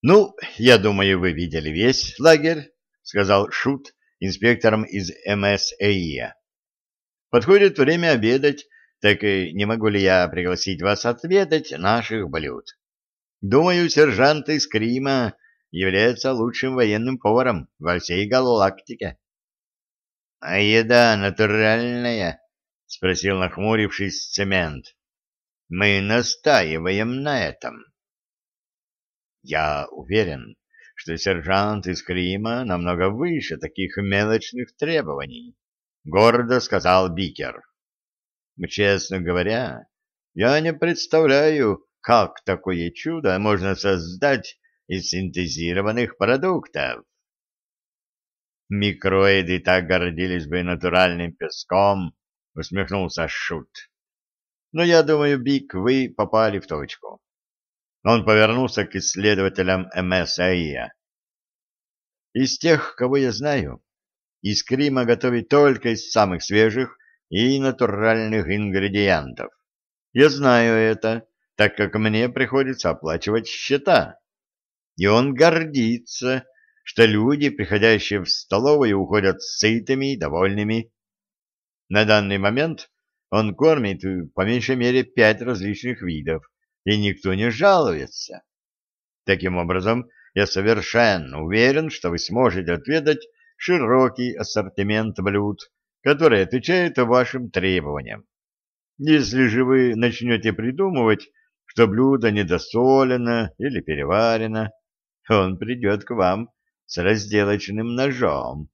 Ну, я думаю, вы видели весь лагерь, сказал Шут инспектором из МСЭИ. Подходит время обедать, так и не могу ли я пригласить вас отведать наших блюд? Думаю, сержант из Крима является лучшим военным поваром во всей галактике. — А еда натуральная? — спросил нахмурившись цемент. — Мы настаиваем на этом. — Я уверен, что сержант из Крима намного выше таких мелочных требований, — гордо сказал Бикер. — Честно говоря, я не представляю, как такое чудо можно создать из синтезированных продуктов. Микроиды так гордились бы натуральным песком, усмехнулся Шут. Но я думаю, Бик, вы попали в точку. Он повернулся к исследователям МСАИА. Из тех, кого я знаю, Искрима готовит только из самых свежих и натуральных ингредиентов. Я знаю это, так как мне приходится оплачивать счета. И он гордится, что люди, приходящие в столовую, уходят сытыми и довольными. На данный момент он кормит по меньшей мере пять различных видов, и никто не жалуется. Таким образом, я совершенно уверен, что вы сможете отведать широкий ассортимент блюд, который отвечает вашим требованиям. Если же вы начнете придумывать, что блюдо недосолено или переварено, он придет к вам с разделочным ножом.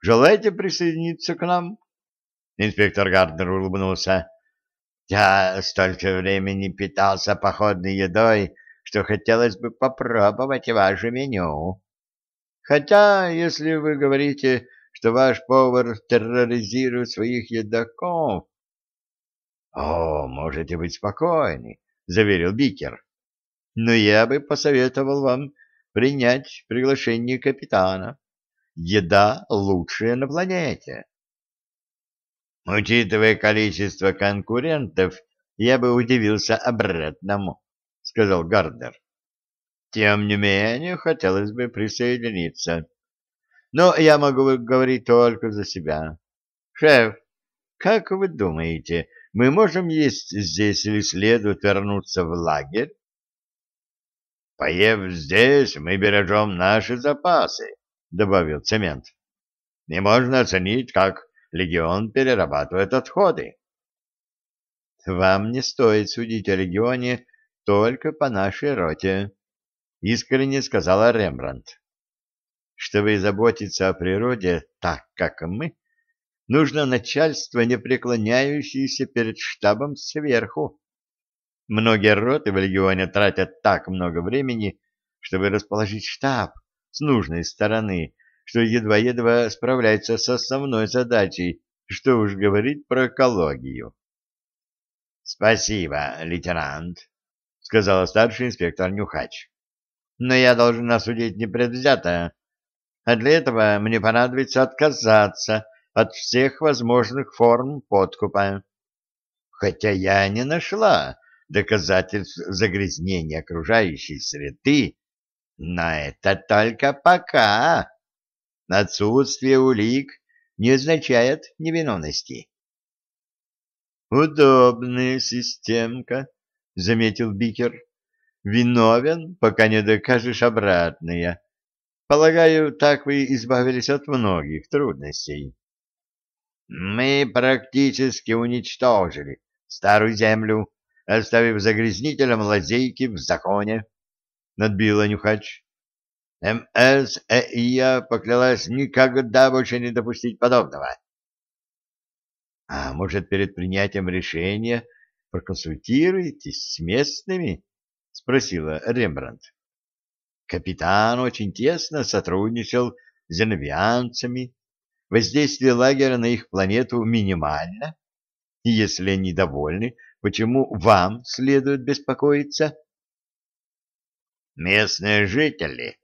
«Желаете присоединиться к нам?» Инспектор Гарднер улыбнулся. Я столько времени питался походной едой, что хотелось бы попробовать ваше меню. Хотя, если вы говорите, что ваш повар терроризирует своих едоков... — О, можете быть спокойны, — заверил Бикер. — Но я бы посоветовал вам принять приглашение капитана. Еда лучшая на планете. Учитывая количество конкурентов, я бы удивился обратному, — сказал Гарднер. Тем не менее, хотелось бы присоединиться. Но я могу говорить только за себя. Шеф, как вы думаете, мы можем есть здесь или следует вернуться в лагерь? Поев здесь, мы бережем наши запасы, — добавил Цемент. Не можно оценить, как легион перерабатывает отходы. Вам не стоит судить о легионе только по нашей роте, искренне сказала Рембрандт. Чтобы заботиться о природе так, как мы, нужно начальство, не преклоняющееся перед штабом сверху. Многие роты в легионе тратят так много времени, чтобы расположить штаб с нужной стороны, что едва-едва справляется с основной задачей, что уж говорить про экологию. — Спасибо, лейтенант, — сказала старший инспектор Нюхач. — Но я должен осудить непредвзято, а для этого мне понадобится отказаться от всех возможных форм подкупа. Хотя я не нашла доказательств загрязнения окружающей среды, но это только пока. Отсутствие улик не означает невиновности. «Удобная системка», — заметил Бикер. «Виновен, пока не докажешь обратное. Полагаю, так вы избавились от многих трудностей». «Мы практически уничтожили старую землю, оставив загрязнителям лазейки в законе», — надбила Нюхач. МС и я поклялась никогда больше не допустить подобного. — А может, перед принятием решения проконсультируетесь с местными? — спросила Рембрандт. Капитан очень тесно сотрудничал с зеновианцами. Воздействие лагеря на их планету минимально. И если они довольны, почему вам следует беспокоиться? Местные жители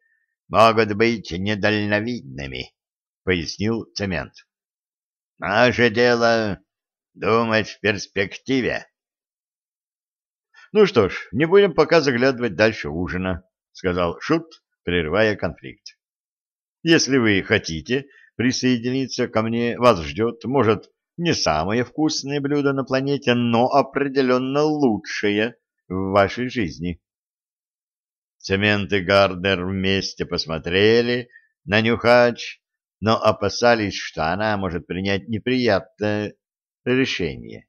могут быть недальновидными, — пояснил Цемент. — Наше дело — думать в перспективе. Ну что ж, не будем пока заглядывать дальше ужина, сказал Шут, прерывая конфликт. Если вы хотите присоединиться ко мне, вас ждет, может, не самое вкусное блюдо на планете, но определенно лучшее в вашей жизни. Цемент и Гарднер вместе посмотрели на Нюхач, но опасались, что она может принять неприятное решение.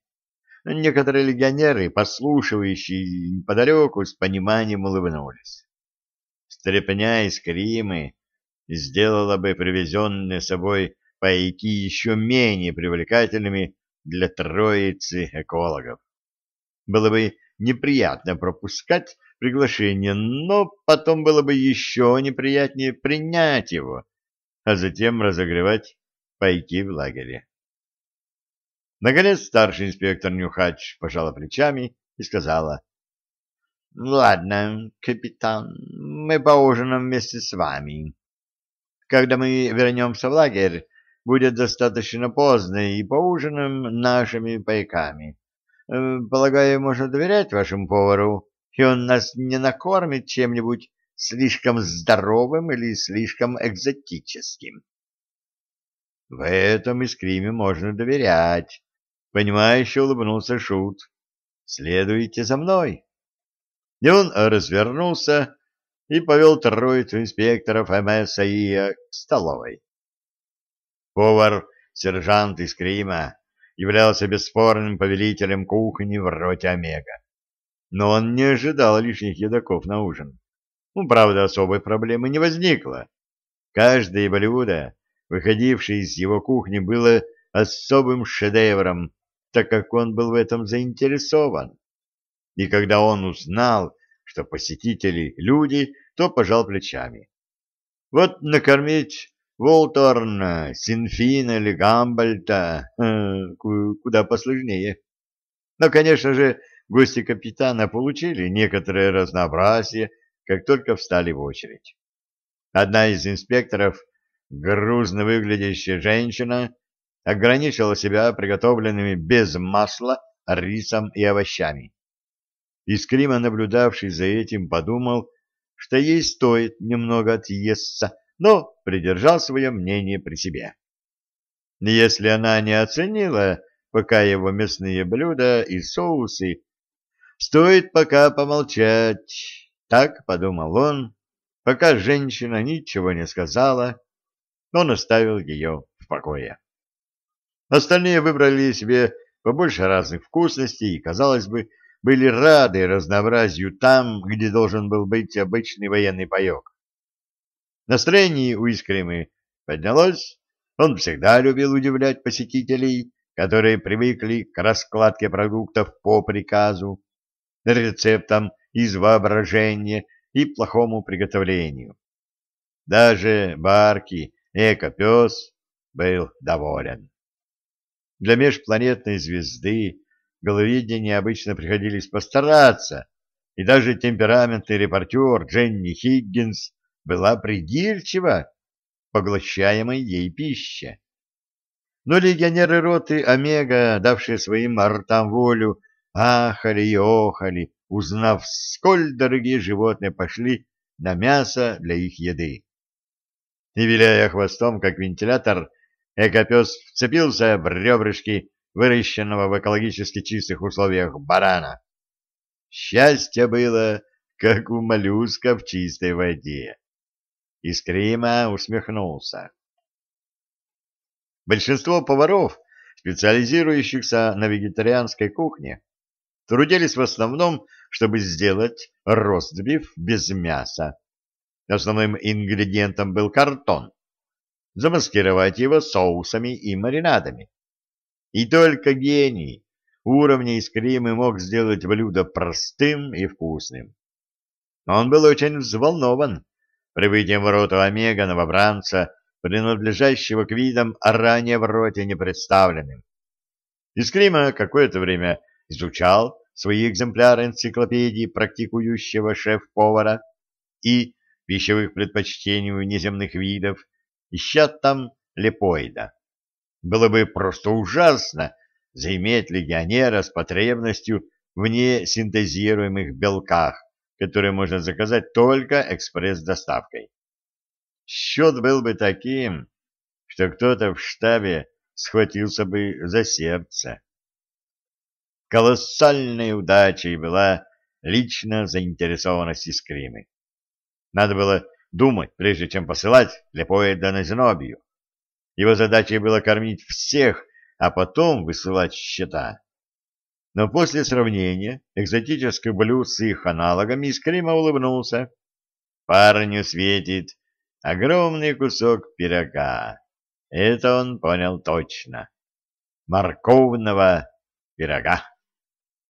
Некоторые легионеры, послушивающие неподалеку, с пониманием улыбнулись. Стрепня и скримы сделала бы привезенные собой пайки еще менее привлекательными для троицы экологов. Было бы неприятно пропускать приглашение, но потом было бы еще неприятнее принять его, а затем разогревать пайки в лагере. Наконец старший инспектор Нюхач пожала плечами и сказала, «Ладно, капитан, мы поужинаем вместе с вами. Когда мы вернемся в лагерь, будет достаточно поздно, и поужинаем нашими пайками. Э, полагаю, можно доверять вашему повару, и он нас не накормит чем-нибудь слишком здоровым или слишком экзотическим. В этом искриме можно доверять. Понимающе улыбнулся Шут. Следуйте за мной. И он развернулся и повел троицу инспекторов МСАИ к столовой. Повар, сержант из Крима, являлся бесспорным повелителем кухни в роте Омега. Но он не ожидал лишних едоков на ужин. Ну, правда, особой проблемы не возникло. Каждое блюдо, выходившее из его кухни, было особым шедевром, так как он был в этом заинтересован. И когда он узнал, что посетители — люди, то пожал плечами. Вот накормить Волторна, Синфина или Гамбольта э, куда посложнее. Но, конечно же, гости капитана получили некоторое разнообразие, как только встали в очередь. Одна из инспекторов, грузно выглядящая женщина, ограничила себя приготовленными без масла рисом и овощами. Искрима, наблюдавший за этим, подумал, что ей стоит немного отъесться, но придержал свое мнение при себе. Если она не оценила пока его мясные блюда и соусы, стоит пока помолчать так подумал он, пока женщина ничего не сказала, он оставил ее в покое. Остальные выбрали себе побольше разных вкусностей и, казалось бы, были рады разнообразию там, где должен был быть обычный военный паек. Настроение у Искремы поднялось, он всегда любил удивлять посетителей, которые привыкли к раскладке продуктов по приказу, рецептам из воображения и плохому приготовлению. Даже Барки, эко-пес, был доволен. Для межпланетной звезды головидения обычно приходилось постараться, и даже темпераментный репортер Дженни Хиггинс была придирчива поглощаемой ей пище. Но легионеры роты Омега, давшие своим ртам волю, ахали и охали, узнав, сколь дорогие животные пошли на мясо для их еды. И, виляя хвостом, как вентилятор, экопес вцепился в ребрышки выращенного в экологически чистых условиях барана. Счастье было, как у моллюска в чистой воде. Искрима усмехнулся. Большинство поваров, специализирующихся на вегетарианской кухне, трудились в основном, чтобы сделать ростбиф без мяса. Основным ингредиентом был картон. Замаскировать его соусами и маринадами. И только гений уровня искримы мог сделать блюдо простым и вкусным. Он был очень взволнован прибытием в роту Омега новобранца, принадлежащего к видам ранее в роте не представленным. Искрима какое-то время изучал свои экземпляры энциклопедии практикующего шеф-повара и пищевых предпочтений неземных видов, ища там лепоида. Было бы просто ужасно заиметь легионера с потребностью в несинтезируемых белках, которые можно заказать только экспресс-доставкой. Счет был бы таким, что кто-то в штабе схватился бы за сердце. Колоссальной удачей была лично заинтересованность Искримы. Надо было думать, прежде чем посылать Лепоэда на Зенобию. Его задачей было кормить всех, а потом высылать счета. Но после сравнения экзотических блюд с их аналогами Искрима улыбнулся. Парню светит огромный кусок пирога. Это он понял точно. Морковного пирога.